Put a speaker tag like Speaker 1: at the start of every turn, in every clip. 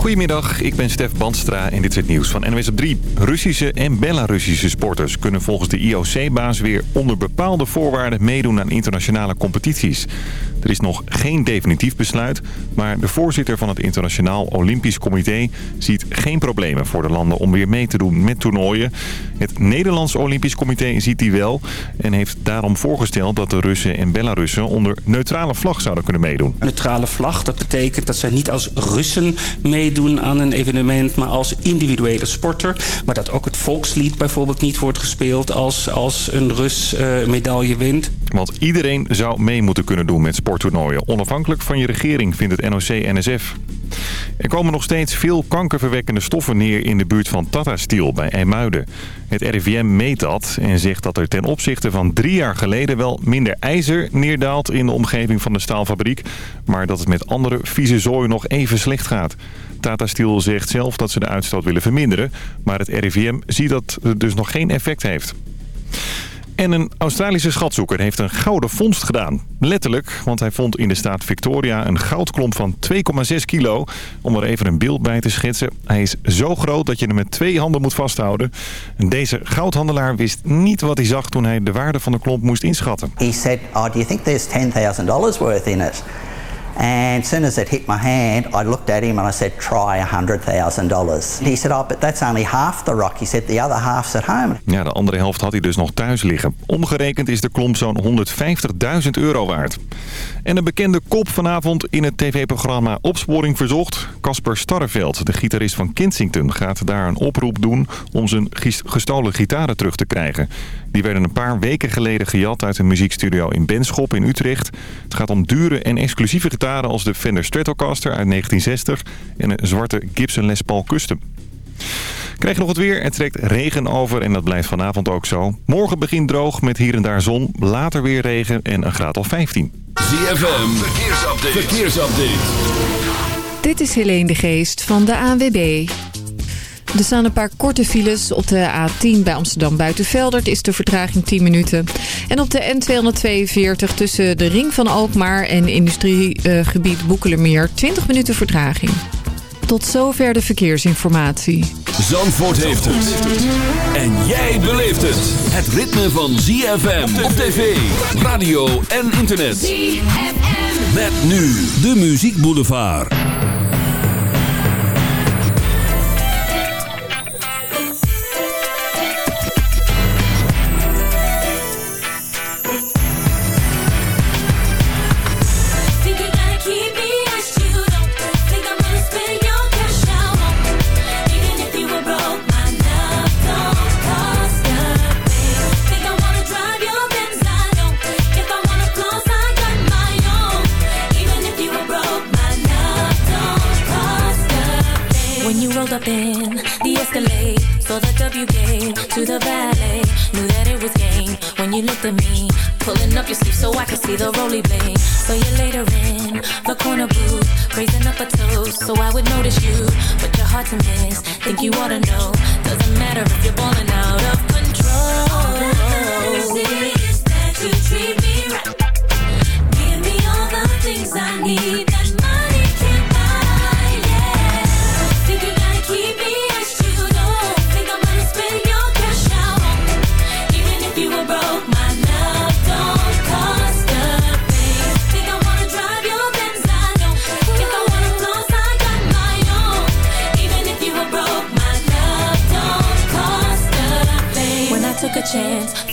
Speaker 1: Goedemiddag, ik ben Stef Bandstra en dit is het nieuws van NWS op 3. Russische en Belarussische sporters kunnen volgens de IOC-baas weer onder bepaalde voorwaarden meedoen aan internationale competities. Er is nog geen definitief besluit, maar de voorzitter van het Internationaal Olympisch Comité ziet geen problemen voor de landen om weer mee te doen met toernooien. Het Nederlands Olympisch Comité ziet die wel en heeft daarom voorgesteld dat de Russen en Belarussen onder neutrale vlag zouden kunnen meedoen.
Speaker 2: Neutrale vlag, dat betekent dat zij niet als Russen meedoen aan een evenement, maar als individuele sporter. Maar dat ook het volkslied bijvoorbeeld niet wordt gespeeld als, als een Rus eh, medaille wint.
Speaker 1: Want iedereen zou mee moeten kunnen doen met sporttoernooien. Onafhankelijk van je regering, vindt het NOC-NSF. Er komen nog steeds veel kankerverwekkende stoffen neer in de buurt van Tata Steel bij IJmuiden. Het RIVM meet dat en zegt dat er ten opzichte van drie jaar geleden wel minder ijzer neerdaalt in de omgeving van de staalfabriek. Maar dat het met andere vieze zooi nog even slecht gaat. Tata Steel zegt zelf dat ze de uitstoot willen verminderen. Maar het RIVM ziet dat het dus nog geen effect heeft. En een Australische schatzoeker heeft een gouden vondst gedaan. Letterlijk, want hij vond in de staat Victoria een goudklomp van 2,6 kilo. Om er even een beeld bij te schetsen. Hij is zo groot dat je hem met twee handen moet vasthouden. En deze goudhandelaar wist niet wat hij zag toen hij de waarde van de klomp moest inschatten.
Speaker 3: He said, oh, do you think there's $10,000 worth in it? And as soon as it hit my hand, I looked at him and I said, try $100,000. He said, oh, but that's only half the rock. He said, the other half's at home.
Speaker 1: Ja, de andere helft had hij dus nog thuis liggen. Omgerekend is de klomp zo'n 150.000 euro waard. En een bekende kop vanavond in het tv-programma Opsporing Verzocht. Casper Starreveld, de gitarist van Kensington, gaat daar een oproep doen om zijn gestolen gitaren terug te krijgen. Die werden een paar weken geleden gejat uit een muziekstudio in Benschop in Utrecht. Het gaat om dure en exclusieve gitaren als de Fender Stratocaster uit 1960 en een zwarte Gibson Les Paul Custom. Krijg je nog het weer. Er trekt regen over en dat blijft vanavond ook zo. Morgen begint droog met hier en daar zon. Later weer regen en een graad of 15.
Speaker 4: ZFM, verkeersupdate. verkeersupdate.
Speaker 5: Dit is Helene de Geest van de ANWB. Er staan een paar korte files. Op de A10 bij Amsterdam Buitenveldert is de vertraging 10 minuten. En op de N242 tussen de Ring van Alkmaar en industriegebied Boekelermeer 20 minuten vertraging. Tot zover de verkeersinformatie.
Speaker 4: Zandvoort heeft het. En jij beleeft het. Het ritme van ZFM op tv, radio en internet. ZFM. Met nu de Muziek Boulevard.
Speaker 6: in the Escalade, saw the W game to the valet. Knew that it was game when you looked at me, pulling up your sleeve so I could see the roly blade. So you later in the corner booth, raising up a toast so I would notice you, but your heart's a mess. Think you ought to know, doesn't matter if you're balling out of control. All that is that you treat me right. Give me all the things I need that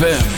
Speaker 7: ZFM.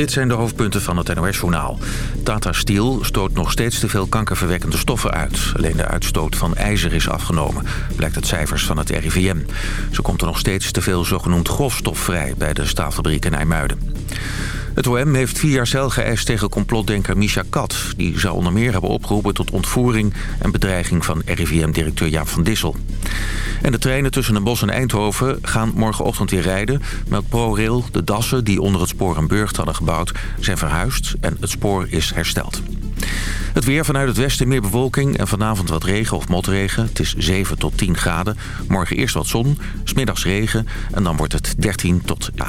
Speaker 7: dit zijn de hoofdpunten van het NOS-journaal. Tata Steel stoot nog steeds te veel kankerverwekkende stoffen uit. Alleen de uitstoot van ijzer is afgenomen, blijkt uit cijfers van het RIVM. Zo komt er nog steeds te veel zogenoemd grofstof vrij bij de staalfabriek in IJmuiden. Het OM heeft vier jaar cel geëist tegen complotdenker Misha Kat. Die zou onder meer hebben opgeroepen tot ontvoering en bedreiging van RIVM-directeur Jaap van Dissel. En de treinen tussen Den bos en Eindhoven gaan morgenochtend weer rijden. Met ProRail, de dassen die onder het spoor een burcht hadden gebouwd... zijn verhuisd en het spoor is hersteld. Het weer vanuit het westen meer bewolking en vanavond wat regen of motregen. Het is 7 tot 10 graden. Morgen eerst wat zon, smiddags regen en dan wordt het 13 tot... Ja.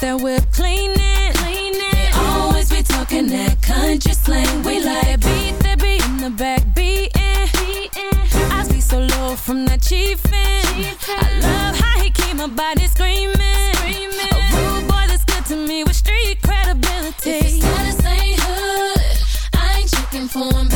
Speaker 8: That we're cleaning. cleaning. They always be talking that country slang. We like beat the beat in the back, beating. beating. I see so low from that chief I love how he keep my body screaming. screaming. A rude boy that's good to me with street credibility. If his status ain't hood, I ain't checking for him.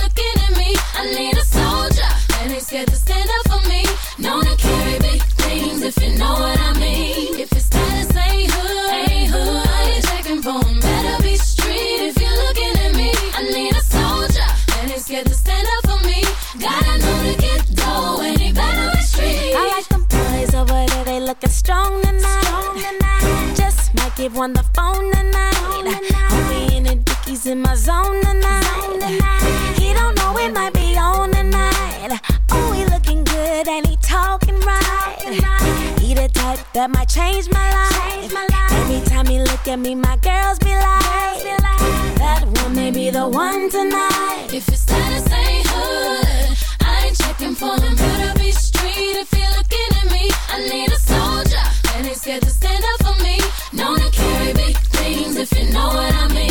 Speaker 8: I need a soldier and scared to stand up for me. Known to carry big things if you know what I mean. If it's status hood, hood. I ain't checking for him. Better be street if you're looking at me. I need a soldier scared to stand up for me. Gotta know to get dough and he better be street.
Speaker 9: I like them boys over there, they looking strong tonight. Just might give one the phone tonight. in the dickies in my zone tonight. Zone tonight might be on tonight. Oh, he looking good and he talking right. He the type that might change my life. Every time he look at me, my girls be like, that one may be the one tonight.
Speaker 8: If I ain't checking for him. Better be straight if you're looking at me. I need a soldier scared to stand up for me. Known to carry big things if you know what I mean.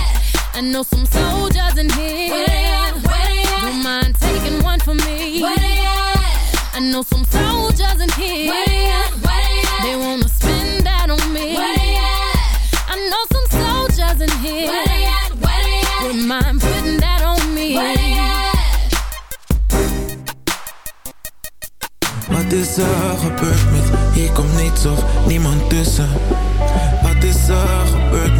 Speaker 8: I know some soldiers in here. Where they at? Where they at? Don't mind taking one for me. Where they at? I know some soldiers in here. Where they at? Where they at? They wanna spend that on me. Where they at? I know some soldiers in here. Where they at? Where they at? Don't mind putting that on me. Where they at?
Speaker 10: Wat is er gebeurd met? Hier komt niets of niemand tussen. Wat is er gebeurd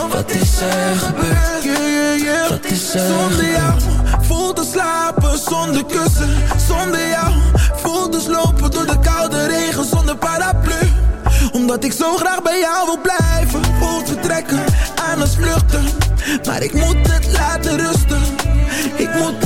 Speaker 11: wat is er gebeurd? Wat is er
Speaker 10: Zonder jou voel te slapen zonder kussen Zonder jou voel te slopen door de koude regen zonder paraplu omdat ik zo graag bij jou wil blijven Voelt vertrekken, aan het vluchten Maar ik moet het laten rusten Ik moet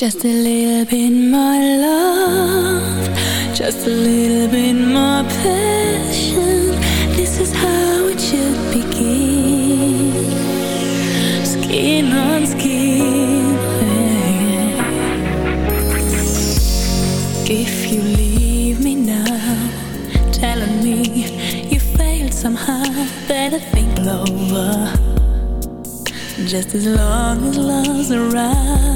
Speaker 12: Just a little bit more love Just a little bit more passion This is how it should begin Skin on skin If you leave me now Telling me you failed somehow Better think over Just as long as love's around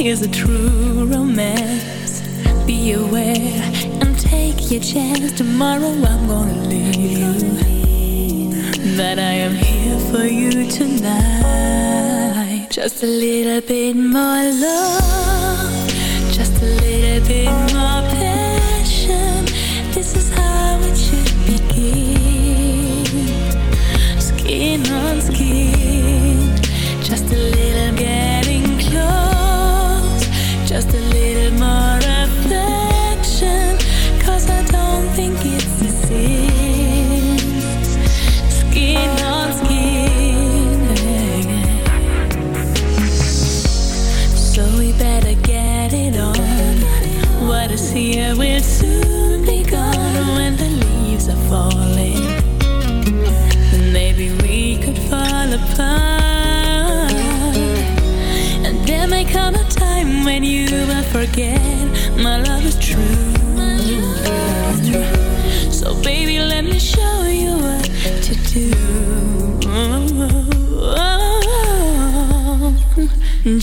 Speaker 12: Here's a true romance. Be aware and take your chance. Tomorrow I'm gonna leave. That I am here for you tonight. Just a little bit more love. Just a little bit more passion. This is how it should begin. Skin on skin. forget my love is true. So baby, let me show you what to do.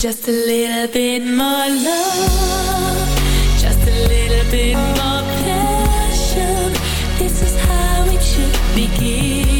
Speaker 12: Just a little bit more love, just a little bit more passion. This is how it should begin.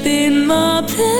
Speaker 13: up in my bed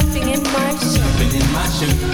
Speaker 11: jumping in my shoe. Jumping
Speaker 13: in my
Speaker 4: shoe.